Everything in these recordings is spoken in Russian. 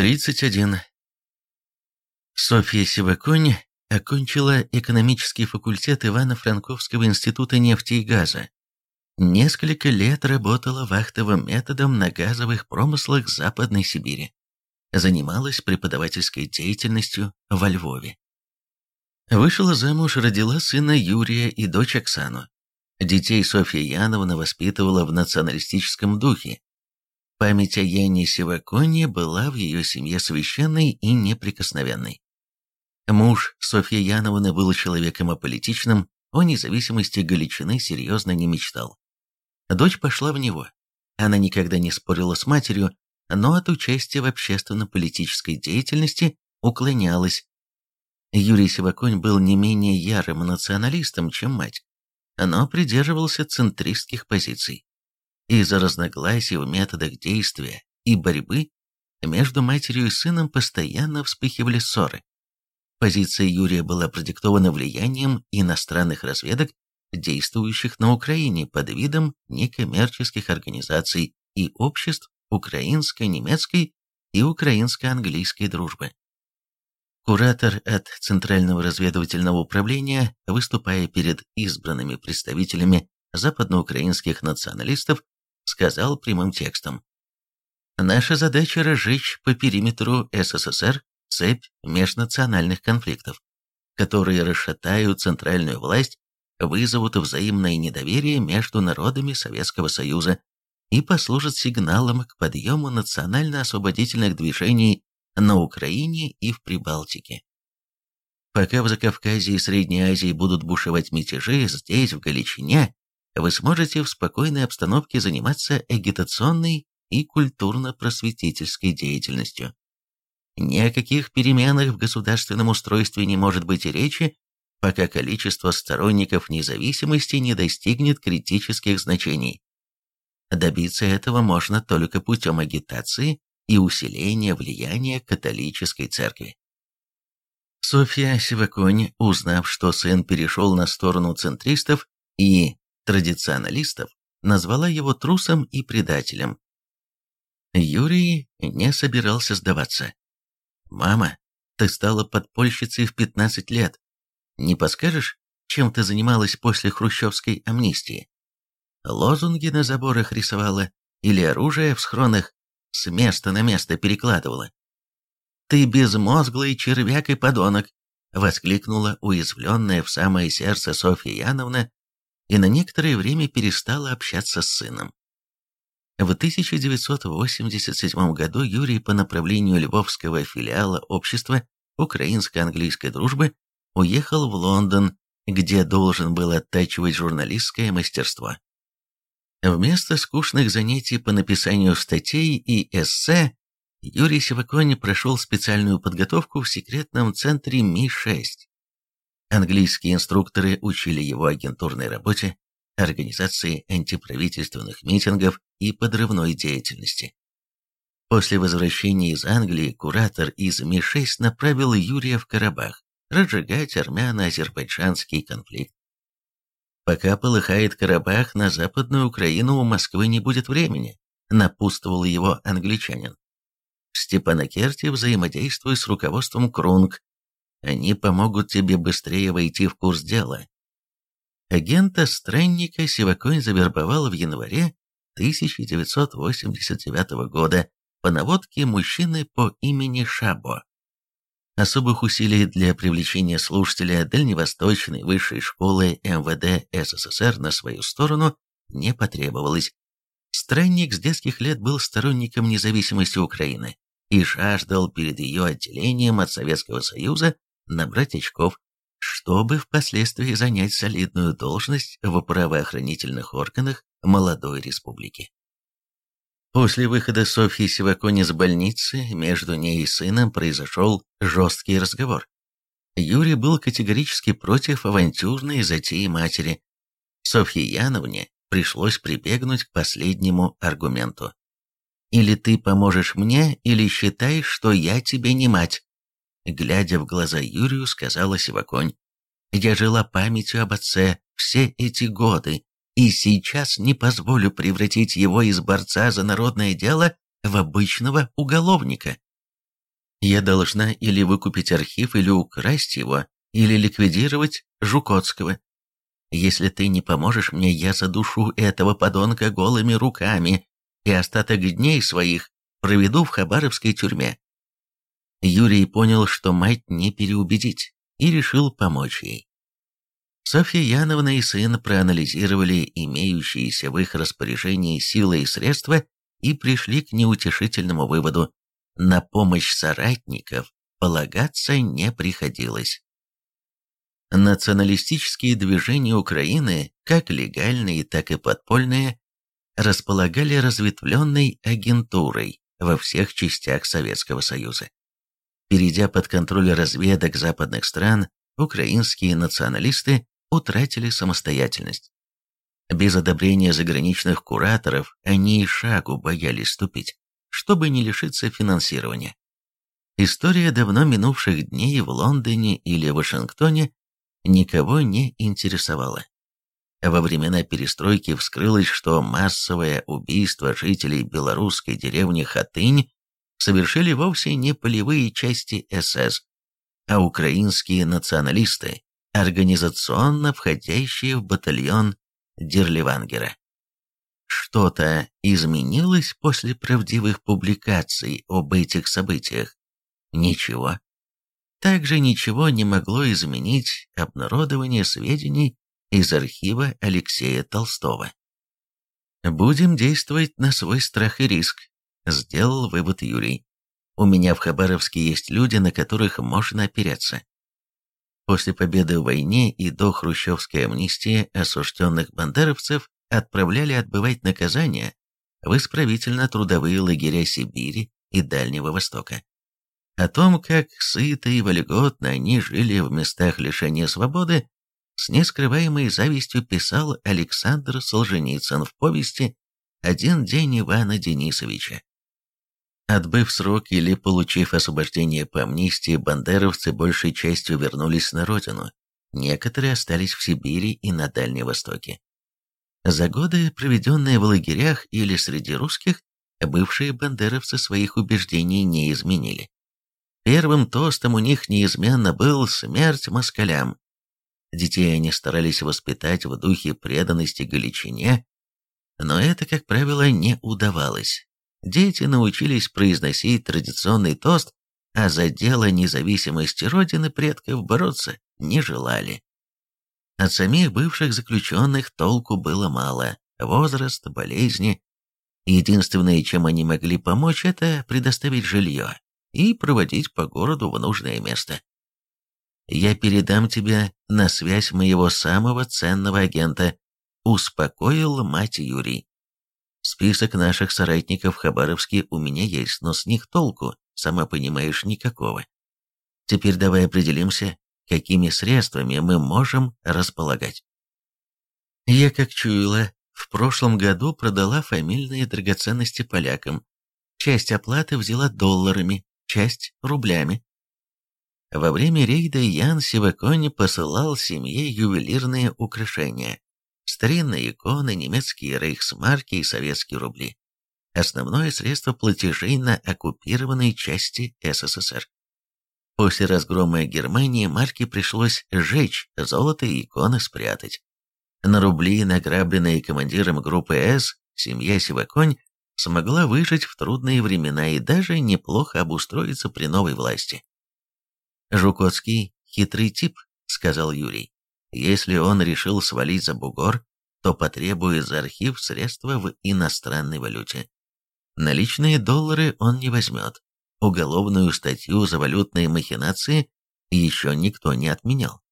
31. Софья Сиваконь окончила экономический факультет Ивано-Франковского института нефти и газа. Несколько лет работала вахтовым методом на газовых промыслах Западной Сибири. Занималась преподавательской деятельностью во Львове. Вышла замуж, родила сына Юрия и дочь Оксану. Детей Софья Яновна воспитывала в националистическом духе. Память о Яне Сиваконе была в ее семье священной и неприкосновенной. Муж Софьи Яновны был человеком аполитичным, о независимости Галичины серьезно не мечтал. Дочь пошла в него. Она никогда не спорила с матерью, но от участия в общественно-политической деятельности уклонялась. Юрий Сиваконь был не менее ярым националистом, чем мать, но придерживался центристских позиций. Из-за разногласий в методах действия и борьбы между матерью и сыном постоянно вспыхивали ссоры. Позиция Юрия была продиктована влиянием иностранных разведок, действующих на Украине под видом некоммерческих организаций и обществ украинско-немецкой и украинско-английской дружбы. Куратор от Центрального разведывательного управления, выступая перед избранными представителями западноукраинских националистов, сказал прямым текстом. «Наша задача – разжечь по периметру СССР цепь межнациональных конфликтов, которые расшатают центральную власть, вызовут взаимное недоверие между народами Советского Союза и послужат сигналом к подъему национально-освободительных движений на Украине и в Прибалтике. Пока в Закавказье и Средней Азии будут бушевать мятежи, здесь, в Галичине, вы сможете в спокойной обстановке заниматься агитационной и культурно-просветительской деятельностью. Ни о каких переменах в государственном устройстве не может быть и речи, пока количество сторонников независимости не достигнет критических значений. Добиться этого можно только путем агитации и усиления влияния католической церкви. Софья Сиваконь, узнав, что сын перешел на сторону центристов и традиционалистов, назвала его трусом и предателем. Юрий не собирался сдаваться. «Мама, ты стала подпольщицей в 15 лет. Не подскажешь, чем ты занималась после хрущевской амнистии? Лозунги на заборах рисовала или оружие в схронах с места на место перекладывала?» «Ты безмозглый червяк и подонок!» — воскликнула уязвленная в самое сердце Софья Яновна и на некоторое время перестала общаться с сыном. В 1987 году Юрий по направлению львовского филиала общества украинско-английской дружбы уехал в Лондон, где должен был оттачивать журналистское мастерство. Вместо скучных занятий по написанию статей и эссе, Юрий Сивакони прошел специальную подготовку в секретном центре Ми-6. Английские инструкторы учили его агентурной работе, организации антиправительственных митингов и подрывной деятельности. После возвращения из Англии куратор из Ми-6 направил Юрия в Карабах разжигать армяно-азербайджанский конфликт. Пока полыхает Карабах, на Западную Украину у Москвы не будет времени, напутствовал его англичанин. В Степанакерте взаимодействуй с руководством Крунг. Они помогут тебе быстрее войти в курс дела. Агента-странника Сиваконь завербовал в январе 1989 года по наводке мужчины по имени Шабо. Особых усилий для привлечения слушателя Дальневосточной высшей школы МВД СССР на свою сторону не потребовалось. Странник с детских лет был сторонником независимости Украины и жаждал перед ее отделением от Советского Союза набрать очков чтобы впоследствии занять солидную должность в правоохранительных органах молодой республики. После выхода Софьи Сивакони из больницы между ней и сыном произошел жесткий разговор. Юрий был категорически против авантюрной затеи матери. Софье Яновне пришлось прибегнуть к последнему аргументу. «Или ты поможешь мне, или считаешь, что я тебе не мать». Глядя в глаза Юрию, сказала Сиваконь. «Я жила памятью об отце все эти годы, и сейчас не позволю превратить его из борца за народное дело в обычного уголовника». Я должна или выкупить архив, или украсть его, или ликвидировать Жукотского. Если ты не поможешь мне, я задушу этого подонка голыми руками и остаток дней своих проведу в Хабаровской тюрьме. Юрий понял, что мать не переубедить, и решил помочь ей. Софья Яновна и сын проанализировали имеющиеся в их распоряжении силы и средства и пришли к неутешительному выводу. На помощь соратников полагаться не приходилось. Националистические движения Украины, как легальные, так и подпольные, располагали разветвленной агентурой во всех частях Советского Союза. Перейдя под контроль разведок западных стран, украинские националисты утратили самостоятельность. Без одобрения заграничных кураторов они и шагу боялись ступить, чтобы не лишиться финансирования. История давно минувших дней в Лондоне или Вашингтоне никого не интересовала. Во времена перестройки вскрылось, что массовое убийство жителей белорусской деревни Хатынь совершили вовсе не полевые части СС, а украинские националисты, организационно входящие в батальон Дерливангера. Что-то изменилось после правдивых публикаций об этих событиях? Ничего. Также ничего не могло изменить обнародование сведений из архива Алексея Толстого. «Будем действовать на свой страх и риск», – сделал вывод Юрий. «У меня в Хабаровске есть люди, на которых можно опереться. После победы в войне и до хрущевской амнистии осужденных бандеровцев отправляли отбывать наказание в исправительно-трудовые лагеря Сибири и Дальнего Востока. О том, как сыто и вольготно они жили в местах лишения свободы, с нескрываемой завистью писал Александр Солженицын в повести «Один день Ивана Денисовича». Отбыв срок или получив освобождение по амнистии, бандеровцы большей частью вернулись на родину. Некоторые остались в Сибири и на Дальнем Востоке. За годы, проведенные в лагерях или среди русских, бывшие бандеровцы своих убеждений не изменили. Первым тостом у них неизменно был «смерть москалям». Детей они старались воспитать в духе преданности Галичине, но это, как правило, не удавалось. Дети научились произносить традиционный тост, а за дело независимости Родины предков бороться не желали. От самих бывших заключенных толку было мало. Возраст, болезни. Единственное, чем они могли помочь, это предоставить жилье и проводить по городу в нужное место. «Я передам тебе на связь моего самого ценного агента», успокоил мать Юрий. Список наших соратников в Хабаровске у меня есть, но с них толку, сама понимаешь, никакого. Теперь давай определимся, какими средствами мы можем располагать. Я, как чуяла, в прошлом году продала фамильные драгоценности полякам. Часть оплаты взяла долларами, часть – рублями. Во время рейда Ян Сивакони посылал семье ювелирные украшения старинные иконы, немецкие рейхсмарки и советские рубли. Основное средство платежей на оккупированной части СССР. После разгрома Германии марки пришлось сжечь, золото и иконы спрятать. На рубли, награбленные командиром группы С, семья Сиваконь смогла выжить в трудные времена и даже неплохо обустроиться при новой власти. «Жукотский – хитрый тип», – сказал Юрий. Если он решил свалить за бугор, то потребует за архив средства в иностранной валюте. Наличные доллары он не возьмет. Уголовную статью за валютные махинации еще никто не отменял.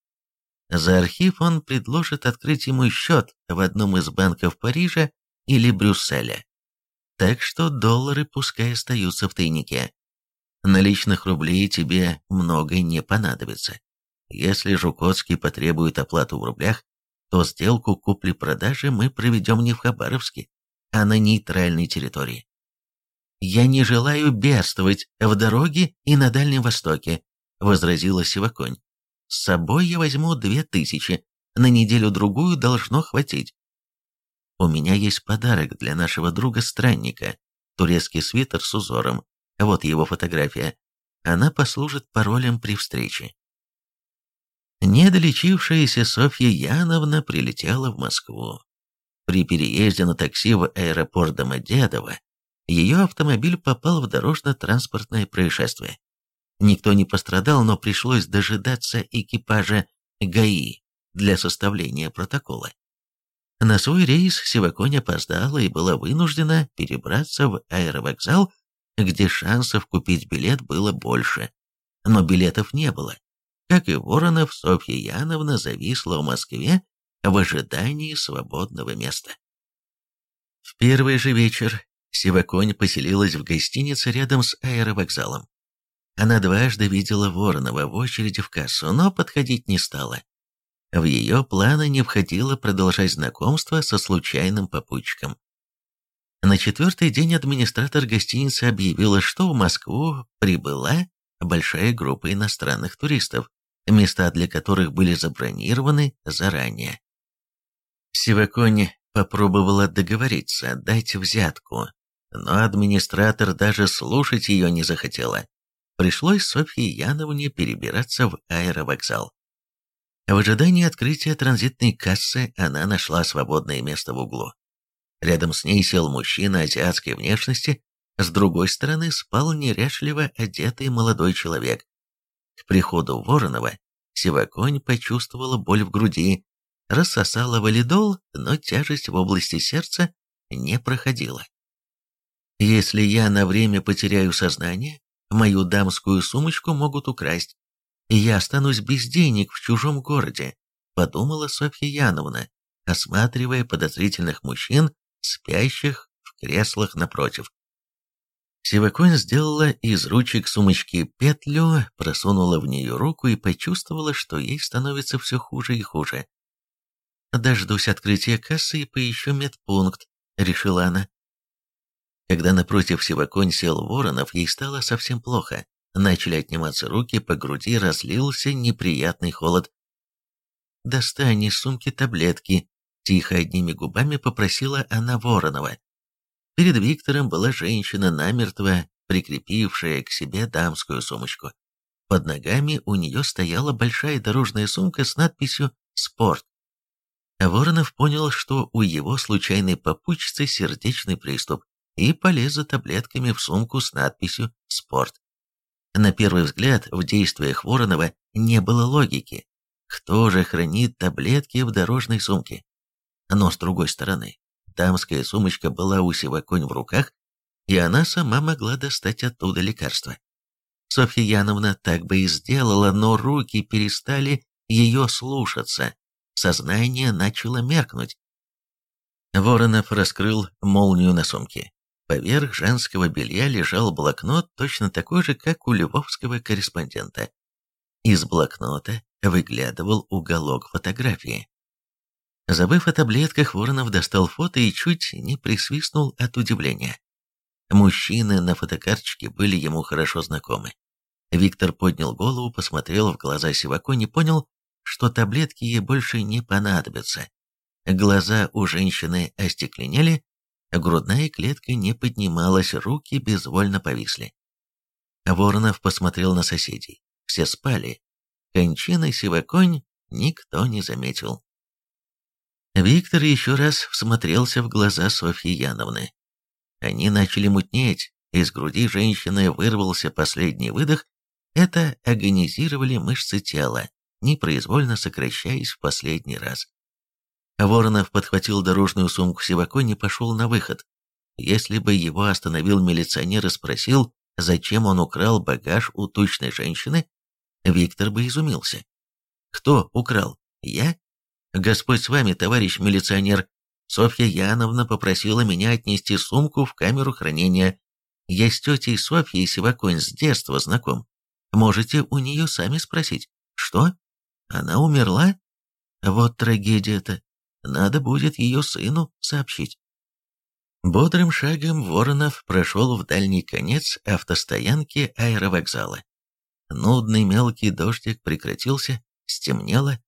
За архив он предложит открыть ему счет в одном из банков Парижа или Брюсселя. Так что доллары пускай остаются в тайнике. Наличных рублей тебе много не понадобится. Если Жукотский потребует оплату в рублях, то сделку купли-продажи мы проведем не в Хабаровске, а на нейтральной территории. «Я не желаю бедствовать в дороге и на Дальнем Востоке», — возразила Сиваконь. «С собой я возьму две тысячи, на неделю-другую должно хватить. У меня есть подарок для нашего друга-странника, турецкий свитер с узором, вот его фотография. она послужит паролем при встрече. Недолечившаяся Софья Яновна прилетела в Москву. При переезде на такси в аэропорт Домодедово ее автомобиль попал в дорожно-транспортное происшествие. Никто не пострадал, но пришлось дожидаться экипажа ГАИ для составления протокола. На свой рейс Сиваконь опоздала и была вынуждена перебраться в аэровокзал, где шансов купить билет было больше. Но билетов не было. Как и Воронов, Софья Яновна зависла в Москве в ожидании свободного места. В первый же вечер Сиваконь поселилась в гостинице рядом с аэровокзалом. Она дважды видела Воронова в очереди в кассу, но подходить не стала. В ее планы не входило продолжать знакомство со случайным попутчиком. На четвертый день администратор гостиницы объявила, что в Москву прибыла большая группа иностранных туристов, места для которых были забронированы заранее. Сиваконь попробовала договориться, дать взятку, но администратор даже слушать ее не захотела. Пришлось Софье Яновне перебираться в аэровокзал. В ожидании открытия транзитной кассы она нашла свободное место в углу. Рядом с ней сел мужчина азиатской внешности, с другой стороны спал неряшливо одетый молодой человек. К приходу Воронова Сиваконь почувствовала боль в груди, рассосала валидол, но тяжесть в области сердца не проходила. «Если я на время потеряю сознание, мою дамскую сумочку могут украсть, и я останусь без денег в чужом городе», подумала Софья Яновна, осматривая подозрительных мужчин, спящих в креслах напротив. Сиваконь сделала из ручек сумочки петлю, просунула в нее руку и почувствовала, что ей становится все хуже и хуже. «Дождусь открытия кассы и поищу медпункт», — решила она. Когда напротив Сиваконь сел Воронов, ей стало совсем плохо. Начали отниматься руки, по груди разлился неприятный холод. «Достань из сумки таблетки», — тихо одними губами попросила она Воронова. Перед Виктором была женщина, намертво прикрепившая к себе дамскую сумочку. Под ногами у нее стояла большая дорожная сумка с надписью «Спорт». Воронов понял, что у его случайной попутчицы сердечный приступ, и полез за таблетками в сумку с надписью «Спорт». На первый взгляд в действиях Воронова не было логики. Кто же хранит таблетки в дорожной сумке? Но с другой стороны, дамская сумочка была у Сиваконь в руках, и она сама могла достать оттуда лекарства. Софья Яновна так бы и сделала, но руки перестали ее слушаться. Сознание начало меркнуть. Воронов раскрыл молнию на сумке. Поверх женского белья лежал блокнот, точно такой же, как у львовского корреспондента. Из блокнота выглядывал уголок фотографии. Забыв о таблетках, Воронов достал фото и чуть не присвистнул от удивления. Мужчины на фотокарточке были ему хорошо знакомы. Виктор поднял голову, посмотрел в глаза Сивако, и понял, что таблетки ей больше не понадобятся. Глаза у женщины остекленели, грудная клетка не поднималась, руки безвольно повисли. Воронов посмотрел на соседей. Все спали. Кончины Сиваконь никто не заметил. Виктор еще раз всмотрелся в глаза Софьи Яновны. Они начали мутнеть, из груди женщины вырвался последний выдох. Это агонизировали мышцы тела, непроизвольно сокращаясь в последний раз. Воронов подхватил дорожную сумку Сиваконь и пошел на выход. Если бы его остановил милиционер и спросил, зачем он украл багаж у тучной женщины, Виктор бы изумился. «Кто украл? Я? Господь с вами, товарищ милиционер. Софья Яновна попросила меня отнести сумку в камеру хранения. Я с тетей Софьей Сиваконь с детства знаком. Можете у нее сами спросить. Что? Она умерла? Вот трагедия-то. Надо будет ее сыну сообщить. Бодрым шагом Воронов прошел в дальний конец автостоянки аэровокзала. Нудный мелкий дождик прекратился, стемнело.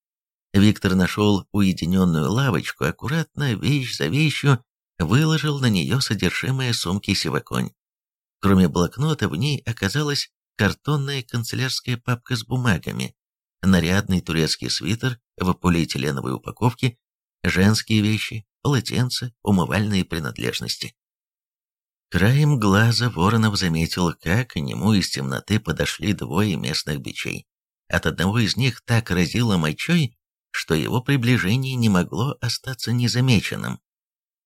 Виктор нашел уединенную лавочку, аккуратно, вещь за вещью, выложил на нее содержимое сумки Сиваконь. Кроме блокнота, в ней оказалась картонная канцелярская папка с бумагами, нарядный турецкий свитер в полиэтиленовой упаковке, женские вещи, полотенца, умывальные принадлежности. Краем глаза Воронов заметил, как к нему из темноты подошли двое местных бичей. От одного из них так разило мочой, что его приближение не могло остаться незамеченным.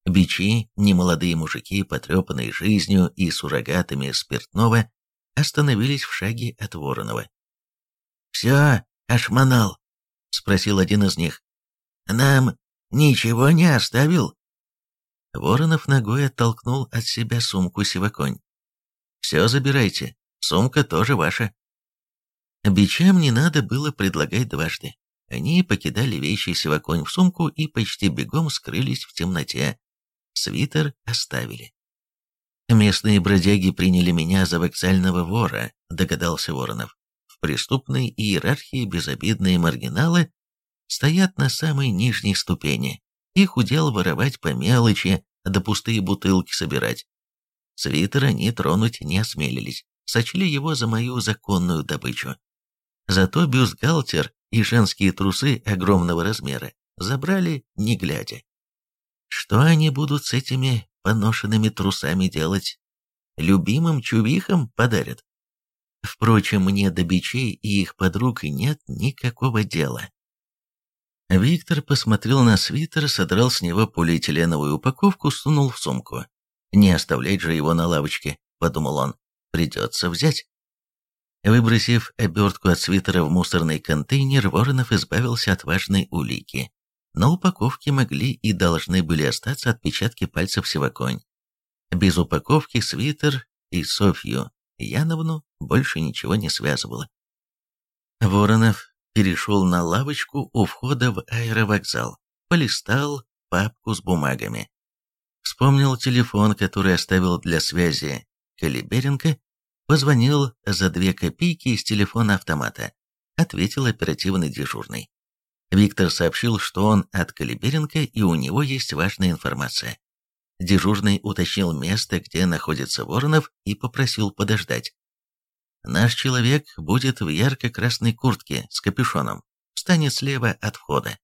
Бичи, немолодые мужики, потрепанные жизнью и суррогатами спиртного, остановились в шаге от Воронова. «Все, Ашманал?» — спросил один из них. «Нам ничего не оставил?» Воронов ногой оттолкнул от себя сумку сиваконь. «Все забирайте, сумка тоже ваша». Бичам не надо было предлагать дважды. Они покидали вещи сиваконь в сумку и почти бегом скрылись в темноте. Свитер оставили. «Местные бродяги приняли меня за вокзального вора», — догадался Воронов. «В преступной иерархии безобидные маргиналы стоят на самой нижней ступени. Их удел воровать по мелочи, да пустые бутылки собирать. Свитер они тронуть не осмелились, сочли его за мою законную добычу. Зато бюстгальтер и женские трусы огромного размера забрали, не глядя. Что они будут с этими поношенными трусами делать? Любимым чувихам подарят? Впрочем, мне до бичей и их подруг нет никакого дела. Виктор посмотрел на свитер, содрал с него полиэтиленовую упаковку, сунул в сумку. «Не оставлять же его на лавочке», — подумал он. «Придется взять». Выбросив обертку от свитера в мусорный контейнер, Воронов избавился от важной улики. На упаковке могли и должны были остаться отпечатки пальцев Севаконь. Без упаковки свитер и Софью Яновну больше ничего не связывало. Воронов перешел на лавочку у входа в аэровокзал, полистал папку с бумагами. Вспомнил телефон, который оставил для связи Калиберенко, позвонил за две копейки из телефона автомата, ответил оперативный дежурный. Виктор сообщил, что он от Калиберенко и у него есть важная информация. Дежурный уточнил место, где находится Воронов, и попросил подождать. Наш человек будет в ярко-красной куртке с капюшоном, встанет слева от входа.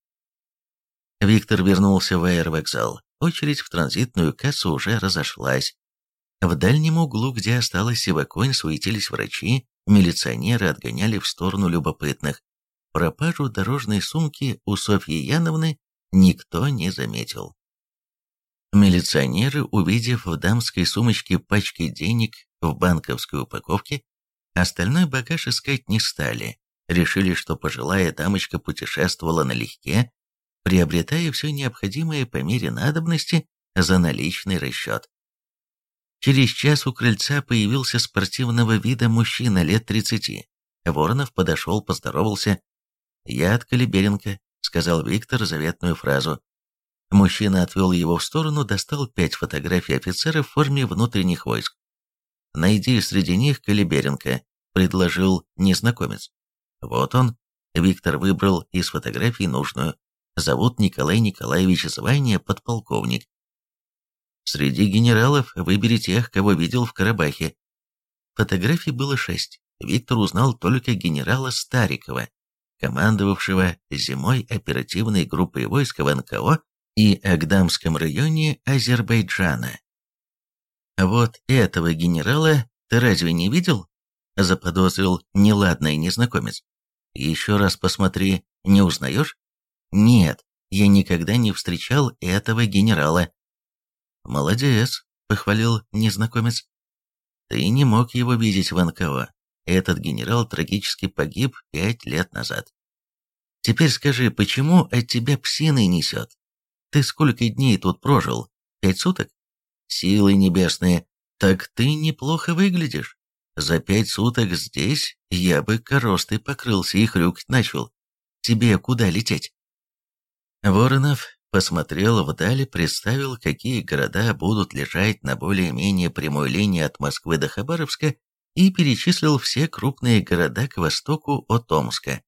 Виктор вернулся в аэровокзал. Очередь в транзитную кассу уже разошлась. В дальнем углу, где осталась Сиваконь, суетились врачи, милиционеры отгоняли в сторону любопытных. Пропажу дорожной сумки у Софьи Яновны никто не заметил. Милиционеры, увидев в дамской сумочке пачки денег в банковской упаковке, Остальной багаж искать не стали, решили, что пожилая дамочка путешествовала налегке, приобретая все необходимое по мере надобности за наличный расчет. Через час у крыльца появился спортивного вида мужчина лет тридцати. Воронов подошел, поздоровался. «Я от Калиберенко», — сказал Виктор заветную фразу. Мужчина отвел его в сторону, достал пять фотографий офицеров в форме внутренних войск. «Найди среди них Калиберенко», — предложил незнакомец. «Вот он». Виктор выбрал из фотографий нужную. Зовут Николай Николаевич Звание, подполковник. Среди генералов выбери тех, кого видел в Карабахе. Фотографий было шесть. Виктор узнал только генерала Старикова, командовавшего зимой оперативной группой войск в НКО и Агдамском районе Азербайджана. Вот этого генерала ты разве не видел? Заподозрил неладный незнакомец. Еще раз посмотри, не узнаешь? Нет, я никогда не встречал этого генерала. Молодец, похвалил незнакомец. Ты не мог его видеть в НКО. Этот генерал трагически погиб пять лет назад. Теперь скажи, почему от тебя псиной несет? Ты сколько дней тут прожил? Пять суток? Силы небесные, так ты неплохо выглядишь. За пять суток здесь я бы коростой покрылся и хрюкать начал. Тебе куда лететь? Воронов посмотрел вдали, представил, какие города будут лежать на более-менее прямой линии от Москвы до Хабаровска и перечислил все крупные города к востоку от Омска.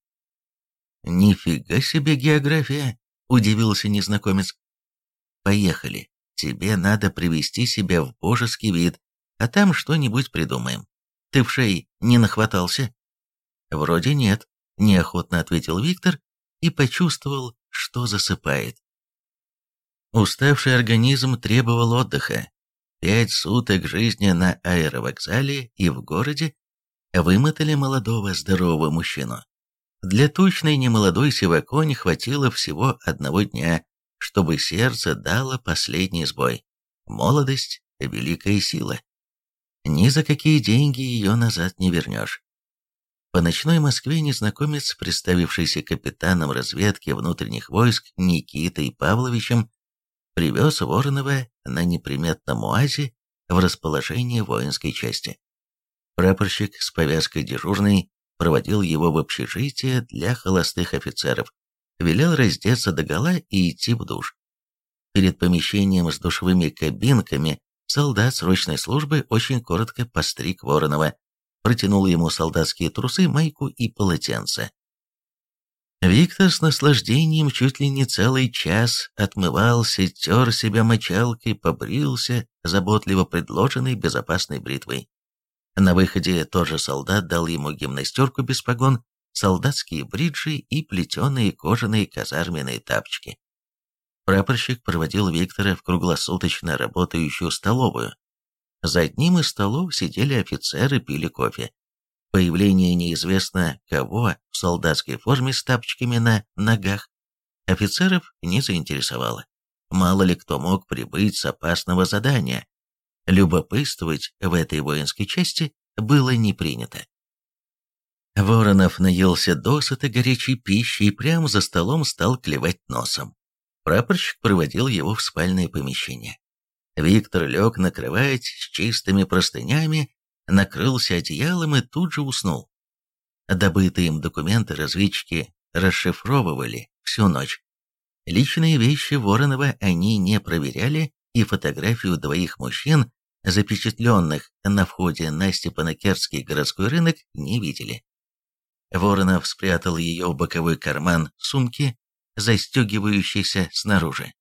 «Нифига себе география!» – удивился незнакомец. «Поехали. Тебе надо привести себя в божеский вид, а там что-нибудь придумаем. Ты в шей не нахватался?» «Вроде нет», – неохотно ответил Виктор и почувствовал, что засыпает. Уставший организм требовал отдыха. Пять суток жизни на аэровокзале и в городе вымотали молодого здорового мужчину. Для тучной немолодой сивакони хватило всего одного дня, чтобы сердце дало последний сбой. Молодость – великая сила. Ни за какие деньги ее назад не вернешь. По ночной Москве незнакомец, представившийся капитаном разведки внутренних войск Никитой Павловичем, привез Воронова на неприметном УАЗе в расположение воинской части. Прапорщик с повязкой дежурной проводил его в общежитие для холостых офицеров, велел раздеться догола и идти в душ. Перед помещением с душевыми кабинками солдат срочной службы очень коротко постриг Воронова, протянул ему солдатские трусы, майку и полотенце. Виктор с наслаждением чуть ли не целый час отмывался, тер себя мочалкой, побрился, заботливо предложенной безопасной бритвой. На выходе тот же солдат дал ему гимнастерку без погон, солдатские бриджи и плетеные кожаные казарменные тапочки. Прапорщик проводил Виктора в круглосуточно работающую столовую. За одним из столов сидели офицеры, пили кофе. Появление неизвестно кого в солдатской форме с тапочками на ногах офицеров не заинтересовало. Мало ли кто мог прибыть с опасного задания. Любопытствовать в этой воинской части было не принято. Воронов наелся досыта горячей пищи и прямо за столом стал клевать носом. Прапорщик проводил его в спальное помещение. Виктор лег на кровать с чистыми простынями накрылся одеялом и тут же уснул. Добытые им документы разведчики расшифровывали всю ночь. Личные вещи Воронова они не проверяли, и фотографию двоих мужчин, запечатленных на входе на Степанакерский городской рынок, не видели. Воронов спрятал ее в боковой карман сумки, застегивающейся снаружи.